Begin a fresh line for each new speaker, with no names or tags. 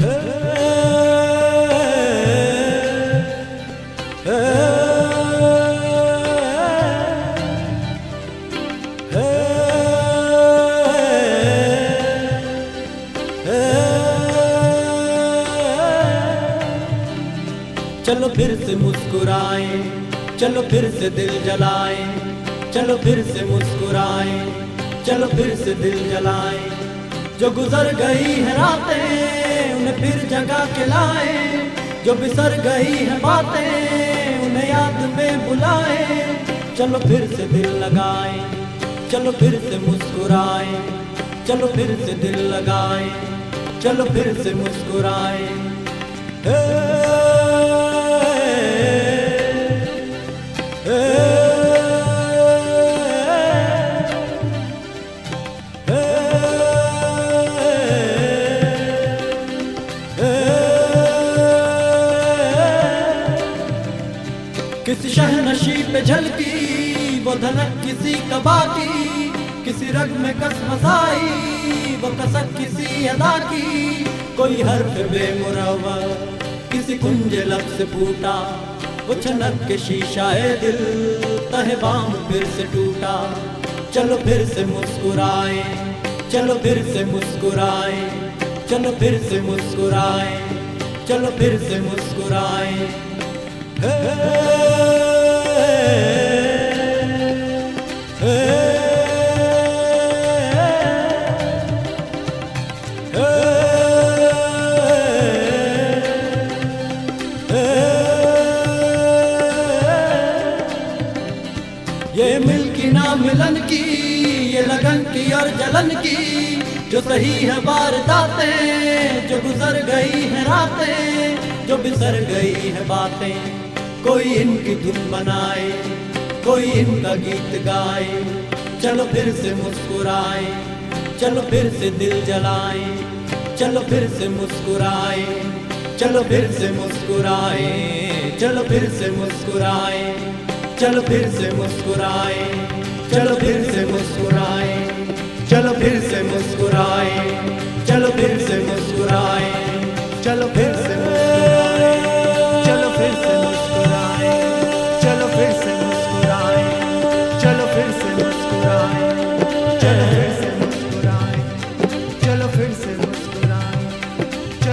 चलो फिर से मुस्कुराए, चलो फिर से दिल जलाए, चलो फिर से मुस्कुराए, चलो फिर से दिल जलाए। जो गुजर गई है रातें, उन्हें फिर जगा के लाए जो बिसर गई है बातें, उन्हें याद में बुलाए। चलो फिर से दिल लगाए, चलो फिर से मुस्कुराए। चलो फिर से दिल लगाए, चलो फिर से मुस्कुराए। किसी शहनशी पे झलकी, वो धनक किसी कबा की किसी रग में कस मसाई, वो कसक किसी अदा की। कोई हर्फ बेमुरवा किसी कुंज लब से फूटा, वो छनक के शीशा है दिल, तहे बाम फिर से टूटा। चलो फिर से मुस्कुराए, चलो फिर से मुस्कुराए, चलो फिर से मुस्कुराए, चलो फिर से मुस्कुराए। ये ना मिलन की, ये लगन की और जलन की, जो सही है वारदातें, जो गुजर गई है रातें, जो बिसर गई है बातें। कोई इनकी धुन बनाए कोई इनका गीत गाए चलो फिर से मुस्कुराए चलो फिर से दिल जलाए चलो फिर से मुस्कुराए चलो फिर से मुस्कुराए चलो फिर से मुस्कुराए चलो फिर से मुस्कुराए चलो फिर से मुस्कुराए चलो फिर से मुस्कुराए चलो फिर से मुस्कुराए चलो फिर से मुस्कुराए